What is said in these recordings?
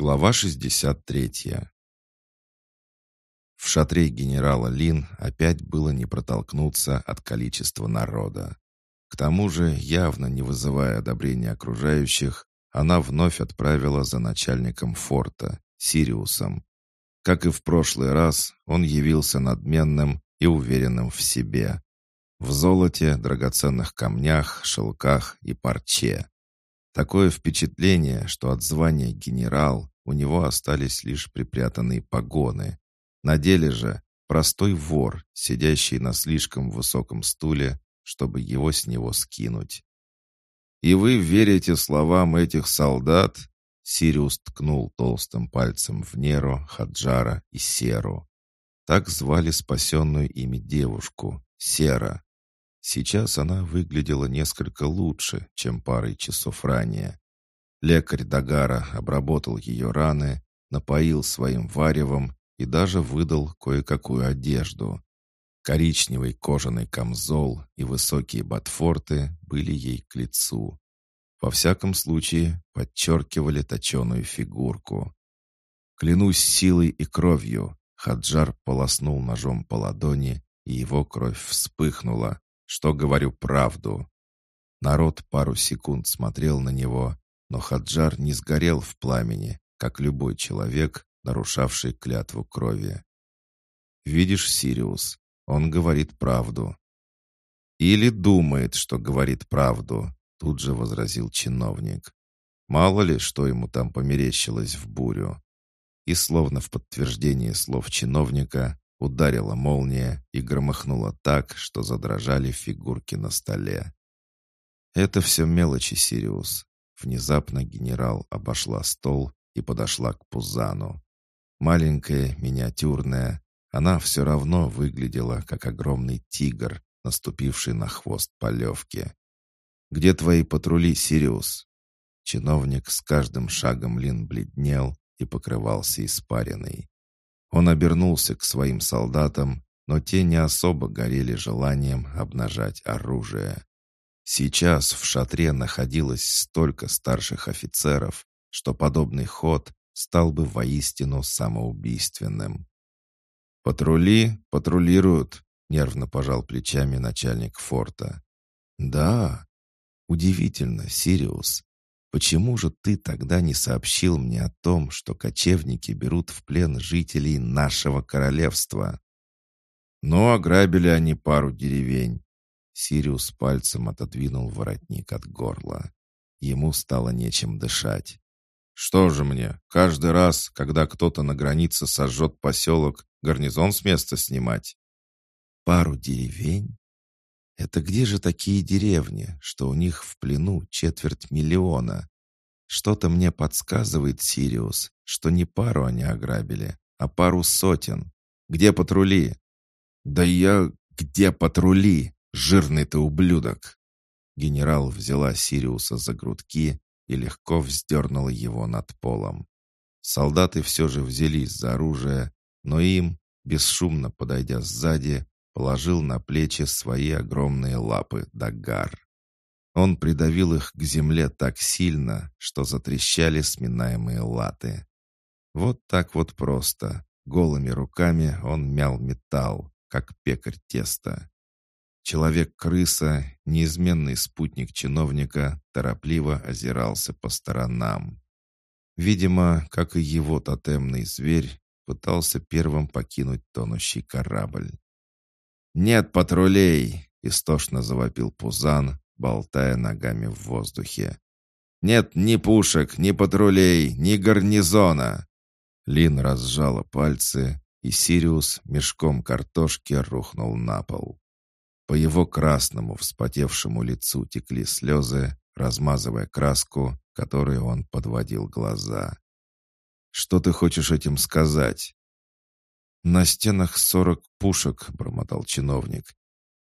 Глава 63 В шатре генерала Лин опять было не протолкнуться от количества народа. К тому же, явно не вызывая одобрения окружающих, она вновь отправила за начальником форта, Сириусом. Как и в прошлый раз, он явился надменным и уверенным в себе. В золоте, драгоценных камнях, шелках и парче. Такое впечатление, что от звания генерал у него остались лишь припрятанные погоны. На деле же простой вор, сидящий на слишком высоком стуле, чтобы его с него скинуть. «И вы верите словам этих солдат?» Сириус ткнул толстым пальцем в Неру, Хаджара и Серу. Так звали спасенную ими девушку, Сера. Сейчас она выглядела несколько лучше, чем парой часов ранее. Лекарь Дагара обработал ее раны, напоил своим варевом и даже выдал кое-какую одежду. Коричневый кожаный камзол и высокие ботфорты были ей к лицу. Во всяком случае, подчеркивали точеную фигурку. «Клянусь силой и кровью!» Хаджар полоснул ножом по ладони, и его кровь вспыхнула, что говорю правду. Народ пару секунд смотрел на него, но Хаджар не сгорел в пламени, как любой человек, нарушавший клятву крови. «Видишь, Сириус, он говорит правду». «Или думает, что говорит правду», — тут же возразил чиновник. «Мало ли, что ему там померещилось в бурю». И словно в подтверждение слов чиновника, Ударила молния и громыхнула так, что задрожали фигурки на столе. «Это все мелочи, Сириус». Внезапно генерал обошла стол и подошла к Пузану. Маленькая, миниатюрная, она все равно выглядела, как огромный тигр, наступивший на хвост полевки. «Где твои патрули, Сириус?» Чиновник с каждым шагом Лин бледнел и покрывался испариной. Он обернулся к своим солдатам, но те не особо горели желанием обнажать оружие. Сейчас в шатре находилось столько старших офицеров, что подобный ход стал бы воистину самоубийственным. «Патрули патрулируют», — нервно пожал плечами начальник форта. «Да, удивительно, Сириус. Почему же ты тогда не сообщил мне о том, что кочевники берут в плен жителей нашего королевства? Ну, ограбили они пару деревень. Сириус пальцем отодвинул воротник от горла. Ему стало нечем дышать. Что же мне, каждый раз, когда кто-то на границе сожжет поселок, гарнизон с места снимать? Пару деревень? Это где же такие деревни, что у них в плену четверть миллиона? Что-то мне подсказывает Сириус, что не пару они ограбили, а пару сотен. Где патрули? Да я... Где патрули? Жирный ты ублюдок! Генерал взяла Сириуса за грудки и легко вздернула его над полом. Солдаты все же взялись за оружие, но им, бесшумно подойдя сзади, положил на плечи свои огромные лапы Дагар. Он придавил их к земле так сильно, что затрещали сминаемые латы. Вот так вот просто. Голыми руками он мял металл, как пекарь теста. Человек-крыса, неизменный спутник чиновника, торопливо озирался по сторонам. Видимо, как и его тотемный зверь, пытался первым покинуть тонущий корабль. «Нет патрулей!» — истошно завопил Пузан, болтая ногами в воздухе. «Нет ни пушек, ни патрулей, ни гарнизона!» Лин разжала пальцы, и Сириус мешком картошки рухнул на пол. По его красному вспотевшему лицу текли слезы, размазывая краску, которой он подводил глаза. «Что ты хочешь этим сказать?» «На стенах сорок пушек», — бормотал чиновник.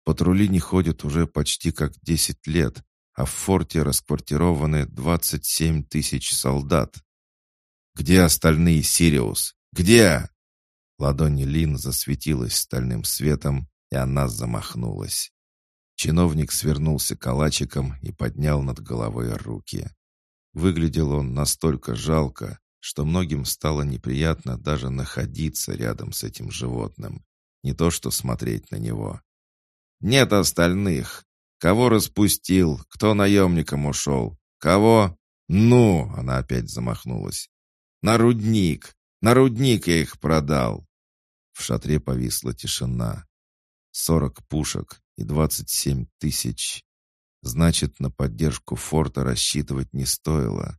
«Патрули не ходят уже почти как десять лет, а в форте расквартированы двадцать семь тысяч солдат». «Где остальные, Сириус? Где?» Ладонь Лин засветилась стальным светом, и она замахнулась. Чиновник свернулся калачиком и поднял над головой руки. Выглядел он настолько жалко, что многим стало неприятно даже находиться рядом с этим животным, не то что смотреть на него. «Нет остальных. Кого распустил? Кто наемником ушел? Кого? Ну!» — она опять замахнулась. «На рудник! На рудник я их продал!» В шатре повисла тишина. Сорок пушек и двадцать семь тысяч. Значит, на поддержку форта рассчитывать не стоило.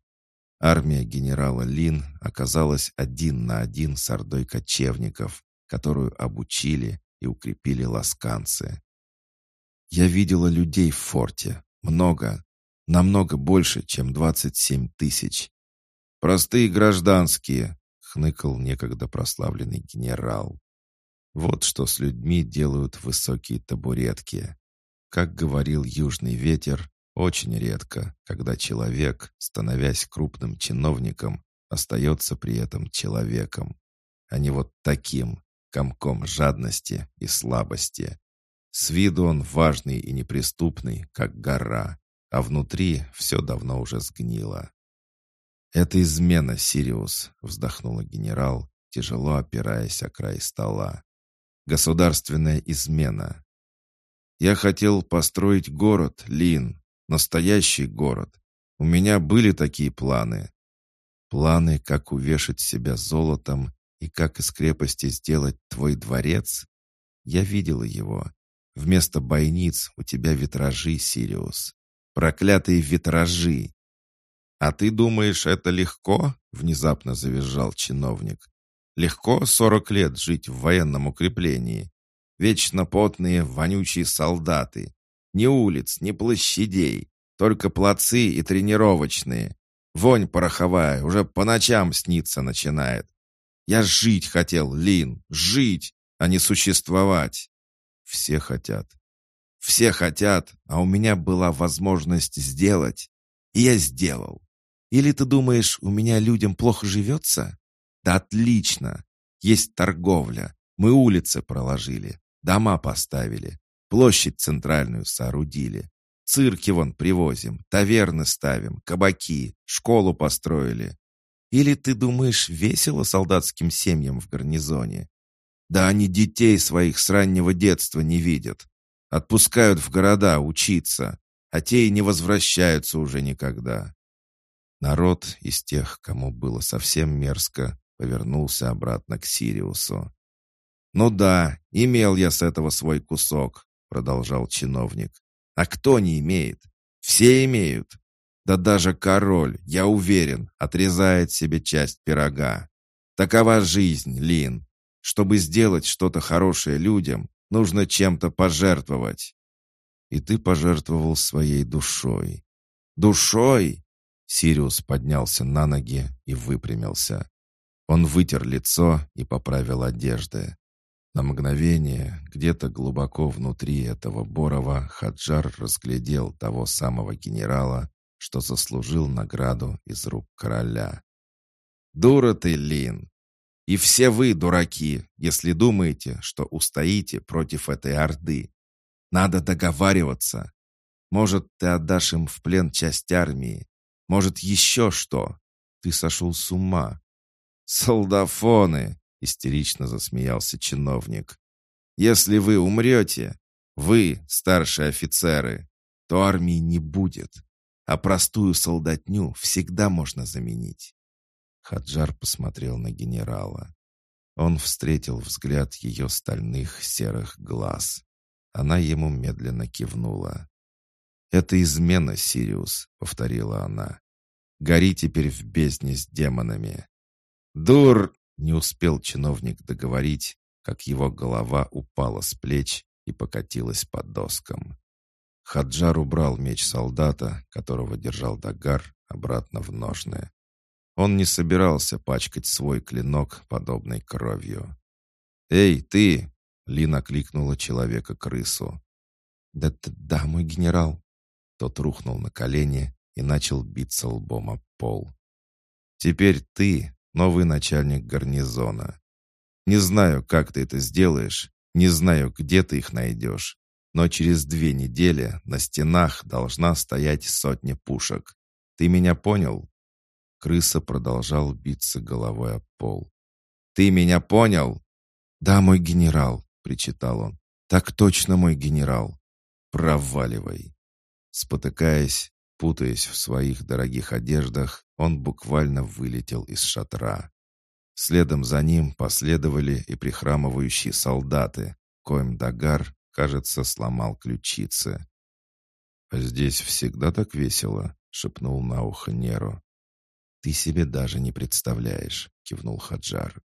Армия генерала Лин оказалась один на один с ордой кочевников, которую обучили и укрепили ласканцы. Я видела людей в форте. Много. Намного больше, чем двадцать семь тысяч. Простые гражданские, хныкал некогда прославленный генерал. Вот что с людьми делают высокие табуретки. Как говорил южный ветер, очень редко, когда человек, становясь крупным чиновником, остается при этом человеком, а не вот таким, комком жадности и слабости. С виду он важный и неприступный, как гора, а внутри все давно уже сгнило. «Это измена, Сириус», — вздохнула генерал, тяжело опираясь о край стола. «Государственная измена. Я хотел построить город, Лин, Настоящий город. У меня были такие планы. Планы, как увешать себя золотом и как из крепости сделать твой дворец? Я видела его. Вместо бойниц у тебя витражи, Сириус. Проклятые витражи. А ты думаешь, это легко? Внезапно завизжал чиновник. Легко сорок лет жить в военном укреплении. Вечно потные, вонючие солдаты, ни улиц, ни площадей, только плацы и тренировочные. Вонь пороховая уже по ночам снится начинает. Я жить хотел, Лин, жить, а не существовать. Все хотят. Все хотят, а у меня была возможность сделать. И я сделал. Или ты думаешь, у меня людям плохо живется? Да отлично. Есть торговля. Мы улицы проложили, дома поставили. Площадь центральную соорудили. Цирки вон привозим, таверны ставим, кабаки, школу построили. Или ты думаешь, весело солдатским семьям в гарнизоне? Да они детей своих с раннего детства не видят. Отпускают в города учиться, а те и не возвращаются уже никогда. Народ из тех, кому было совсем мерзко, повернулся обратно к Сириусу. «Ну да, имел я с этого свой кусок продолжал чиновник. «А кто не имеет? Все имеют. Да даже король, я уверен, отрезает себе часть пирога. Такова жизнь, Лин. Чтобы сделать что-то хорошее людям, нужно чем-то пожертвовать. И ты пожертвовал своей душой. Душой? Сириус поднялся на ноги и выпрямился. Он вытер лицо и поправил одежды. На мгновение, где-то глубоко внутри этого Борова, Хаджар разглядел того самого генерала, что заслужил награду из рук короля. «Дура ты, Лин! И все вы дураки, если думаете, что устоите против этой орды. Надо договариваться. Может, ты отдашь им в плен часть армии. Может, еще что. Ты сошел с ума. Солдафоны! Истерично засмеялся чиновник. «Если вы умрете, вы, старшие офицеры, то армии не будет, а простую солдатню всегда можно заменить». Хаджар посмотрел на генерала. Он встретил взгляд ее стальных серых глаз. Она ему медленно кивнула. «Это измена, Сириус», — повторила она. «Гори теперь в бездне с демонами». «Дур!» Не успел чиновник договорить, как его голова упала с плеч и покатилась под доскам. Хаджар убрал меч солдата, которого держал Дагар, обратно в ножны. Он не собирался пачкать свой клинок подобной кровью. «Эй, ты!» — Лина кликнула человека-крысу. «Да, да, да, мой генерал!» Тот рухнул на колени и начал биться лбом об пол. «Теперь ты новый начальник гарнизона. Не знаю, как ты это сделаешь, не знаю, где ты их найдешь, но через две недели на стенах должна стоять сотня пушек. Ты меня понял?» Крыса продолжал биться головой об пол. «Ты меня понял?» «Да, мой генерал», — причитал он. «Так точно, мой генерал». «Проваливай». Спотыкаясь, путаясь в своих дорогих одеждах, он буквально вылетел из шатра. Следом за ним последовали и прихрамывающие солдаты, коим Дагар, кажется, сломал ключицы. «А здесь всегда так весело», — шепнул на ухо Неру. «Ты себе даже не представляешь», — кивнул Хаджар.